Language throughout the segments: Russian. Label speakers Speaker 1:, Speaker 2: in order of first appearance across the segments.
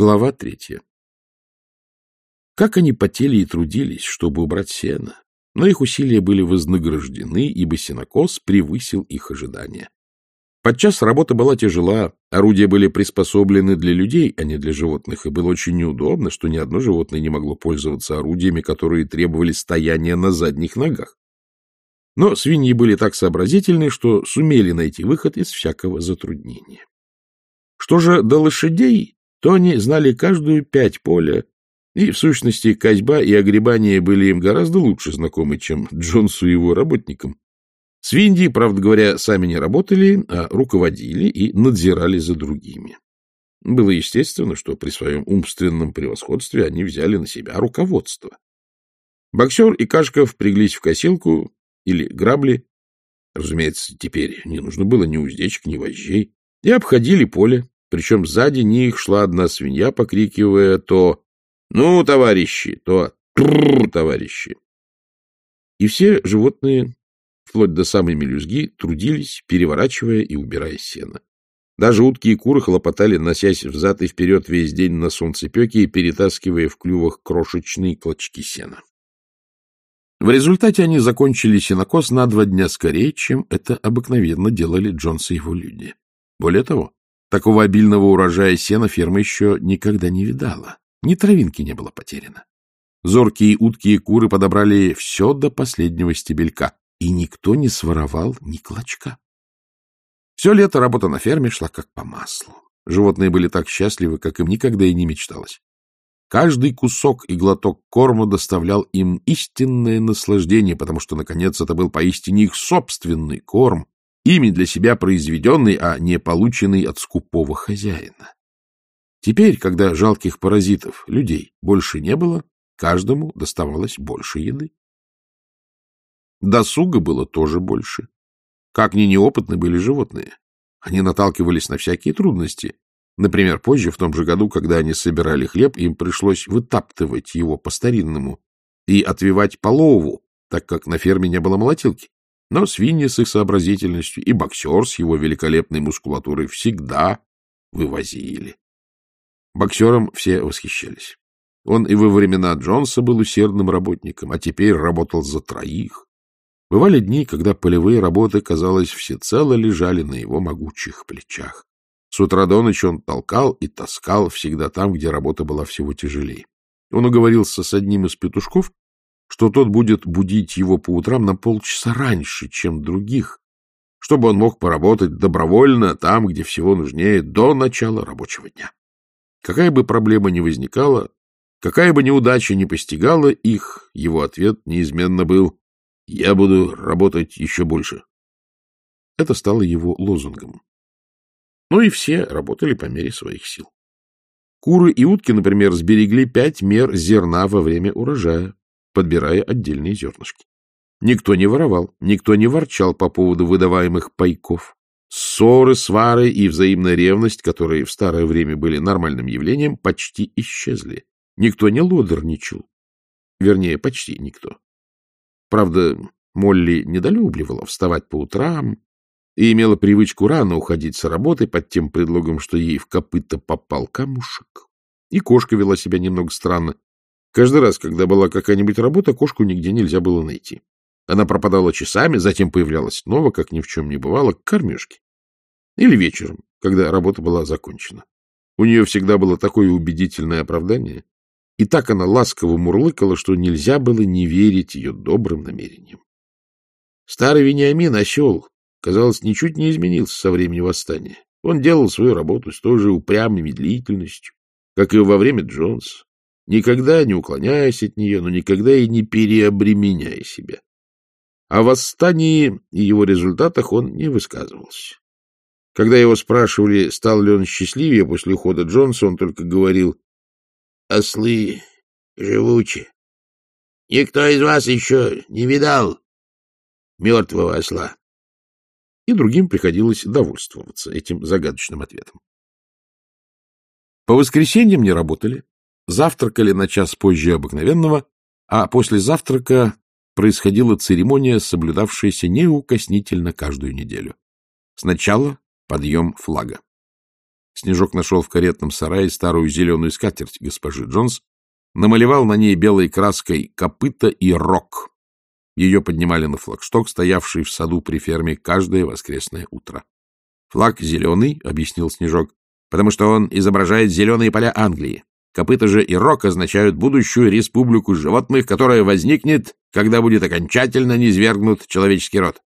Speaker 1: Глава третья. Как они потели и трудились, чтобы убрать сено, но их усилия были вознаграждены, ибо сенокос превысил их ожидания. Подчас работа была тяжела, орудия были приспособлены для людей, а не для животных, и было очень неудобно, что ни одно животное не могло пользоваться орудиями, которые требовали стояния на задних ногах. Но свиньи были так сообразительны, что сумели найти выход из всякого затруднения. Что же до лошадей, то они знали каждую пять поля, и, в сущности, козьба и огребание были им гораздо лучше знакомы, чем Джонсу и его работникам. Свиньи, правда говоря, сами не работали, а руководили и надзирали за другими. Было естественно, что при своем умственном превосходстве они взяли на себя руководство. Боксер и Кашка впряглись в косилку или грабли. Разумеется, теперь не нужно было ни уздечек, ни вожжей. И обходили поле, причем сзади них шла одна свинья, покрикивая то «Ну, товарищи!», то «Трррр, товарищи!». И все животные, вплоть до самой мелюзги, трудились, переворачивая и убирая сено. Даже утки и куры хлопотали, носясь взад и вперед весь день на солнцепеке и перетаскивая в клювах крошечные клочки сена. В результате они закончили сенокос на два дня скорее, чем это обыкновенно делали Джонс и его люди. Более того, такого обильного урожая сена ферма еще никогда не видала. Ни травинки не было потеряно. Зоркие утки и куры подобрали все до последнего стебелька, и никто не своровал ни клочка. Все лето работа на ферме шла как по маслу. Животные были так счастливы, как им никогда и не мечталось. Каждый кусок и глоток корма доставлял им истинное наслаждение, потому что, наконец, это был поистине их собственный корм, ими для себя произведенный, а не полученный от скупого хозяина. Теперь, когда жалких паразитов, людей, больше не было, каждому доставалось больше еды. Досуга было тоже больше. Как ни неопытны были животные. Они наталкивались на всякие трудности. Например, позже, в том же году, когда они собирали хлеб, им пришлось вытаптывать его по-старинному и отвивать полову, так как на ферме не было молотилки. Но свиньи с их сообразительностью и боксер с его великолепной мускулатурой всегда вывозили. Боксером все восхищались. Он и во времена Джонса был усердным работником, а теперь работал за троих. Бывали дни, когда полевые работы, казалось, всецело лежали на его могучих плечах. С утра до ночи он толкал и таскал всегда там, где работа была всего тяжелее. Он уговорился с одним из петушков, что тот будет будить его по утрам на полчаса раньше, чем других, чтобы он мог поработать добровольно там, где всего нужнее, до начала рабочего дня. Какая бы проблема ни возникала, какая бы неудача ни постигала их, его ответ неизменно был «Я буду работать еще больше». Это стало его лозунгом. Ну и все работали по мере своих сил. Куры и утки, например, сберегли пять мер зерна во время урожая, подбирая отдельные зернышки. Никто не воровал, никто не ворчал по поводу выдаваемых пайков. Ссоры, свары и взаимная ревность, которые в старое время были нормальным явлением, почти исчезли. Никто не лодерничал. Вернее, почти никто. Правда, Молли недолюбливала вставать по утрам и имела привычку рано уходить с работы под тем предлогом, что ей в копыта попал камушек. И кошка вела себя немного странно. Каждый раз, когда была какая-нибудь работа, кошку нигде нельзя было найти. Она пропадала часами, затем появлялась снова, как ни в чем не бывало, к кормежке. Или вечером, когда работа была закончена. У нее всегда было такое убедительное оправдание, и так она ласково мурлыкала, что нельзя было не верить ее добрым намерениям. Старый Вениамин, осел, казалось, ничуть не изменился со времени восстания. Он делал свою работу с той же упрямой медлительностью, как и во время Джонса, никогда не уклоняясь от нее, но никогда и не переобременяя себя. О восстании и его результатах он не высказывался. Когда его спрашивали, стал ли он счастливее после ухода Джонса, он только говорил «Ослы живучи. Никто из вас еще не видал мертвого осла». И другим приходилось довольствоваться этим загадочным ответом. По воскресеньям не работали, завтракали на час позже обыкновенного, а после завтрака происходила церемония, соблюдавшаяся неукоснительно каждую неделю. Сначала подъем флага. Снежок нашел в каретном сарае старую зеленую скатерть госпожи Джонс, намалевал на ней белой краской копыта и рог. Ее поднимали на флагшток, стоявший в саду при ферме каждое воскресное утро. — Флаг зеленый, — объяснил Снежок, — потому что он изображает зеленые поля Англии. Копыта же и рог означают будущую республику животных, которая возникнет, когда будет окончательно низвергнут человеческий род.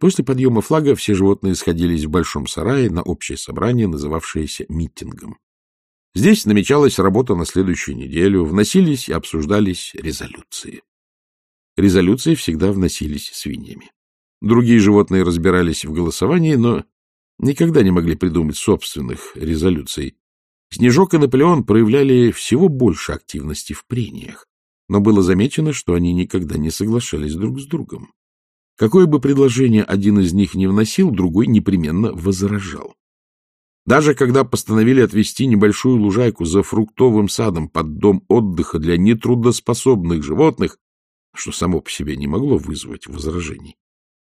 Speaker 1: После подъема флага все животные сходились в большом сарае на общее собрание, называвшееся митингом. Здесь намечалась работа на следующую неделю, вносились и обсуждались резолюции. Резолюции всегда вносились свиньями. Другие животные разбирались в голосовании, но никогда не могли придумать собственных резолюций. Снежок и Наполеон проявляли всего больше активности в прениях, но было замечено, что они никогда не соглашались друг с другом. Какое бы предложение один из них не вносил, другой непременно возражал. Даже когда постановили отвести небольшую лужайку за фруктовым садом под дом отдыха для нетрудоспособных животных, что само по себе не могло вызвать возражений,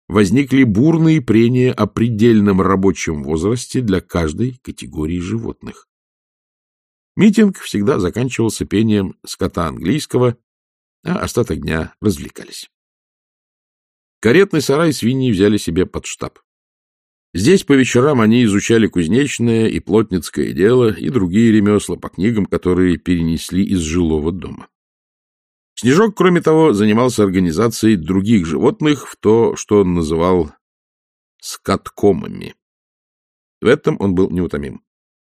Speaker 1: возникли бурные прения о предельном рабочем возрасте для каждой категории животных. Митинг всегда заканчивался пением скота английского, а остаток дня развлекались. Каретный сарай свиньи взяли себе под штаб. Здесь по вечерам они изучали кузнечное и плотницкое дело и другие ремесла по книгам, которые перенесли из жилого дома. Снежок, кроме того, занимался организацией других животных в то, что он называл скоткомами. В этом он был неутомим.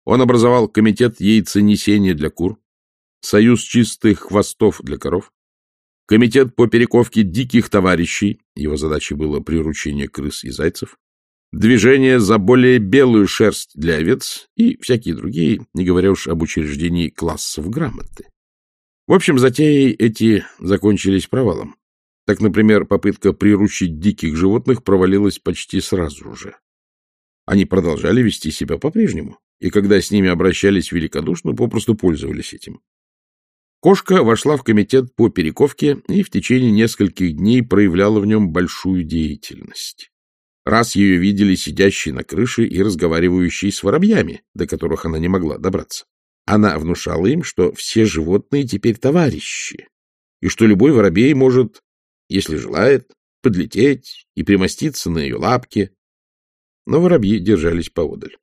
Speaker 1: Он образовал комитет яйценесения для кур, союз чистых хвостов для коров, комитет по перековке диких товарищей, его задачей было приручение крыс и зайцев, движение за более белую шерсть для овец и всякие другие, не говоря уж об учреждении классов грамоты. В общем, затеи эти закончились провалом. Так, например, попытка приручить диких животных провалилась почти сразу же. Они продолжали вести себя по-прежнему и когда с ними обращались великодушно, попросту пользовались этим. Кошка вошла в комитет по перековке и в течение нескольких дней проявляла в нем большую деятельность. Раз ее видели сидящей на крыше и разговаривающей с воробьями, до которых она не могла добраться. Она внушала им, что все животные теперь товарищи, и что любой воробей может, если желает, подлететь и примоститься на ее лапке. Но воробьи держались поодаль.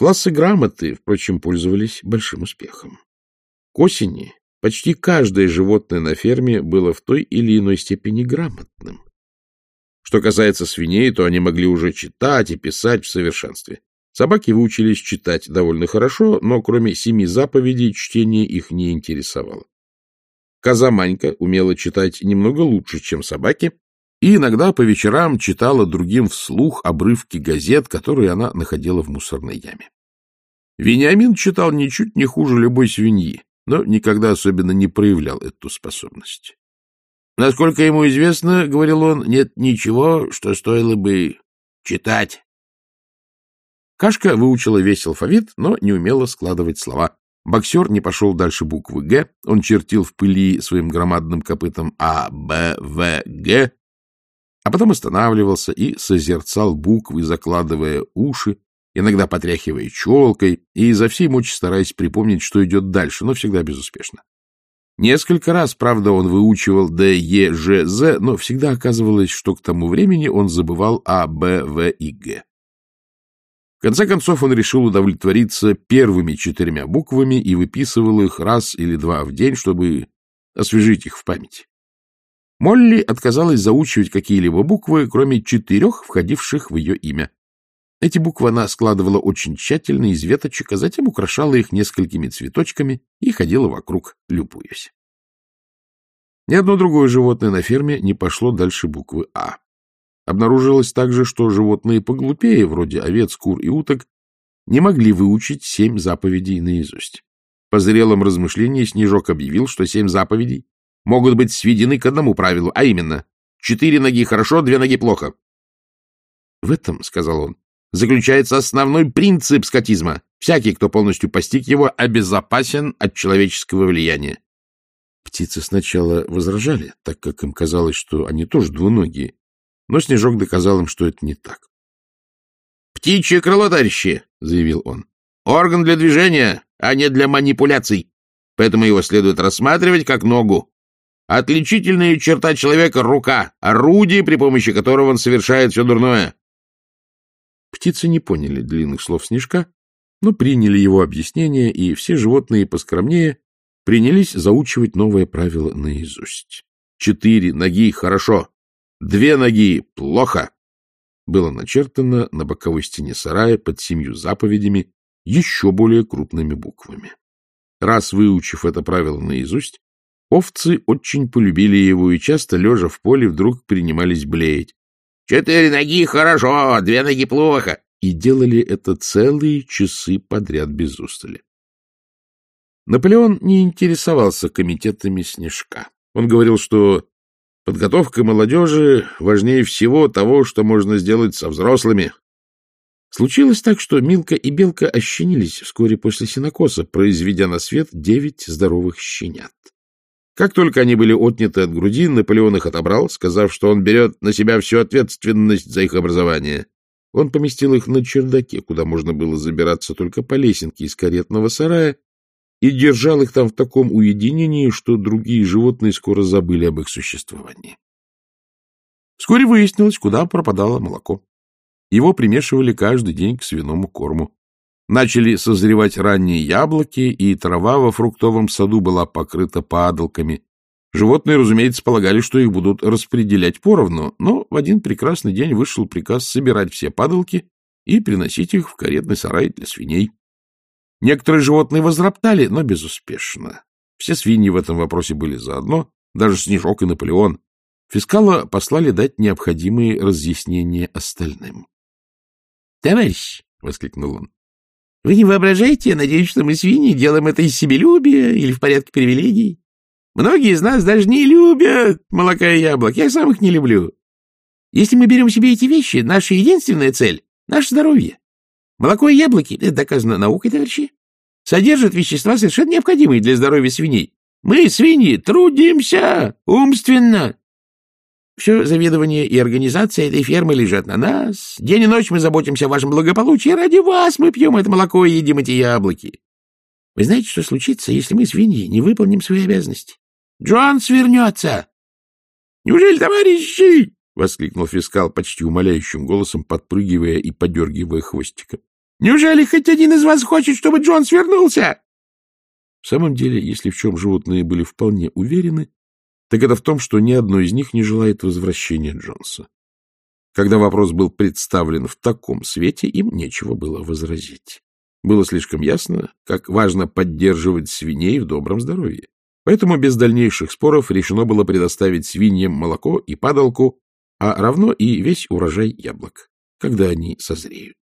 Speaker 1: Классы грамоты, впрочем, пользовались большим успехом. К осени почти каждое животное на ферме было в той или иной степени грамотным. Что касается свиней, то они могли уже читать и писать в совершенстве. Собаки выучились читать довольно хорошо, но кроме семи заповедей чтение их не интересовало. Коза Манька умела читать немного лучше, чем собаки, и иногда по вечерам читала другим вслух обрывки газет, которые она находила в мусорной яме. Вениамин читал ничуть не хуже любой свиньи, но никогда особенно не проявлял эту способность. Насколько ему известно, — говорил он, — нет ничего, что стоило бы читать. Кашка выучила весь алфавит, но не умела складывать слова. Боксер не пошел дальше буквы «Г», он чертил в пыли своим громадным копытом А, Б, В, Г, а потом останавливался и созерцал буквы, закладывая уши, иногда потряхивая челкой и изо всей мочи стараясь припомнить, что идет дальше, но всегда безуспешно. Несколько раз, правда, он выучивал Д, Е, Ж, З, но всегда оказывалось, что к тому времени он забывал А, Б, В и Г. В конце концов он решил удовлетвориться первыми четырьмя буквами и выписывал их раз или два в день, чтобы освежить их в памяти. Молли отказалась заучивать какие-либо буквы, кроме четырех, входивших в ее имя. Эти буквы она складывала очень тщательно из веточек, а затем украшала их несколькими цветочками и ходила вокруг, любуясь. Ни одно другое животное на ферме не пошло дальше буквы «А». Обнаружилось также, что животные поглупее, вроде овец, кур и уток, не могли выучить семь заповедей наизусть. По зрелом размышлении Снежок объявил, что семь заповедей могут быть сведены к одному правилу, а именно четыре ноги хорошо, две ноги плохо. — В этом, — сказал он, — заключается основной принцип скотизма. Всякий, кто полностью постиг его, обезопасен от человеческого влияния. Птицы сначала возражали, так как им казалось, что они тоже двуногие, но Снежок доказал им, что это не так. птичье крыло, товарищи, — заявил он. — Орган для движения, а не для манипуляций. Поэтому его следует рассматривать как ногу. Отличительная черта человека — рука, орудие, при помощи которого он совершает все дурное.
Speaker 2: Птицы не поняли длинных слов Снежка, но приняли его объяснение, и все животные поскромнее принялись заучивать новое правило наизусть.
Speaker 1: Четыре ноги — хорошо, две ноги — плохо.
Speaker 2: Было начертано на боковой стене сарая под семью заповедями еще более крупными буквами. Раз выучив это правило наизусть, овцы очень полюбили его и часто, лежа в поле, вдруг принимались блеять.
Speaker 1: «Четыре ноги — хорошо, две ноги — плохо!»
Speaker 2: И делали это целые часы подряд без устали. Наполеон не интересовался комитетами Снежка. Он говорил, что подготовка молодежи важнее всего того, что можно сделать со взрослыми. Случилось так, что Милка и Белка ощенились вскоре после синокоса, произведя на свет девять здоровых щенят. Как только они были отняты от груди, Наполеон их отобрал, сказав, что он берет на себя всю ответственность за их образование. Он поместил их на чердаке, куда можно было забираться только по лесенке из каретного сарая, и держал их там в таком уединении, что другие животные скоро забыли об их существовании. Вскоре выяснилось, куда пропадало молоко. Его примешивали каждый день к свиному корму. Начали созревать ранние яблоки, и трава во фруктовом саду была покрыта падалками. Животные, разумеется, полагали, что их будут распределять поровну, но в один прекрасный день вышел приказ собирать все падалки и приносить их в каретный сарай для свиней. Некоторые животные возроптали, но безуспешно. Все свиньи в этом вопросе были заодно, даже Снежок и Наполеон. Фискала послали дать необходимые разъяснения остальным.
Speaker 3: — Товарищ, — воскликнул он, — вы не воображаете, я надеюсь, что мы, свиньи, делаем это из себелюбия или в порядке привилегий? Многие из нас даже не любят молока и яблок. Я сам их не люблю. Если мы берем себе эти вещи, наша единственная цель — наше здоровье. Молоко и яблоки, это доказано наукой, товарищи, содержат вещества, совершенно необходимые для здоровья свиней. Мы, свиньи, трудимся умственно. Все заведование и организация этой фермы лежат на нас. День и ночь мы заботимся о вашем благополучии. Ради вас мы пьем это молоко и едим эти яблоки. Вы знаете, что случится, если мы, свиньи, не выполним свои обязанности? Джон свернется. Неужели, товарищи? — воскликнул фискал почти умоляющим голосом, подпрыгивая и подергивая хвостиком. Неужели хоть один из вас хочет, чтобы Джон свернулся?
Speaker 2: В самом деле, если в чем животные были вполне уверены, так это в том, что ни одно из них не желает возвращения Джонса. Когда вопрос был представлен в таком свете, им нечего было возразить. Было слишком ясно, как важно поддерживать свиней в добром здоровье. Поэтому без дальнейших споров решено было предоставить свиньям молоко и падалку, а равно и весь урожай яблок, когда они созреют.